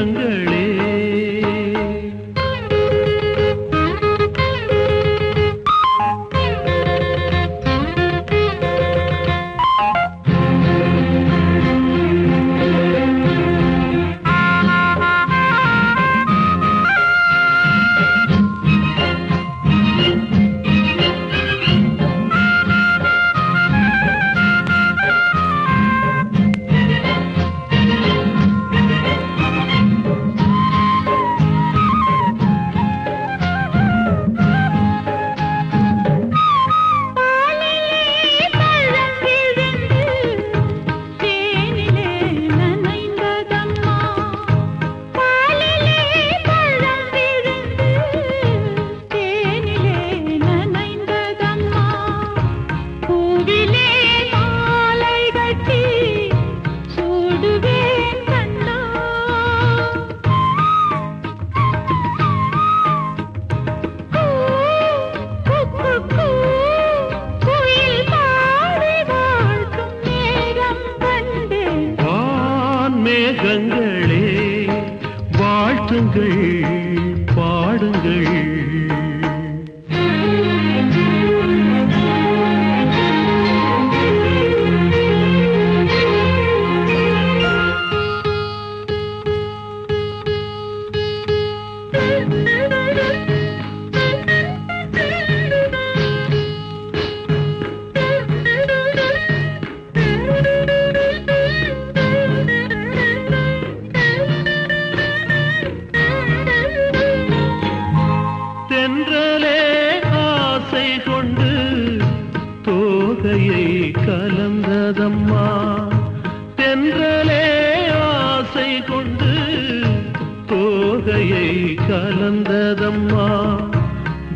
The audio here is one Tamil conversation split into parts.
மேகங்களே மேகங்களே வாழ்த்துங்கள் பாடுங்கள். ஆசையை கலந்ததம்மா. தென்றலே ஆசை கொண்டு தோகையை கலந்ததம்மா.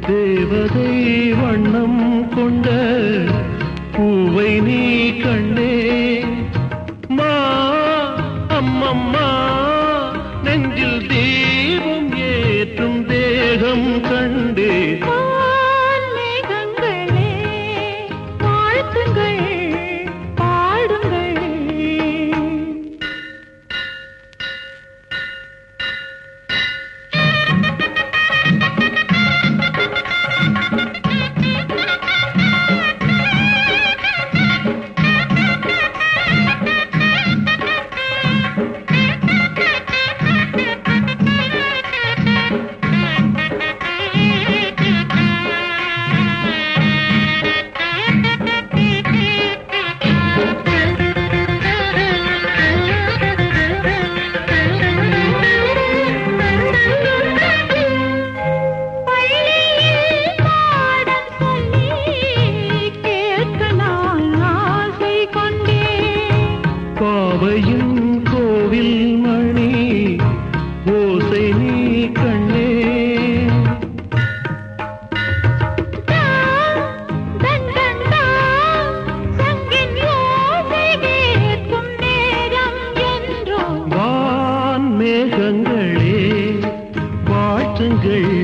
தேவதை வண்ணம் கொண்ட பூவை நீ கண்டே. மா அம்மம்மா நெஞ்சில் தீபம் ஏற்றும் தேகம் கண்டே. கோவில் மணி ஓசை நீ கண்ணே. மேகங்களே வாழ்த்துங்கள்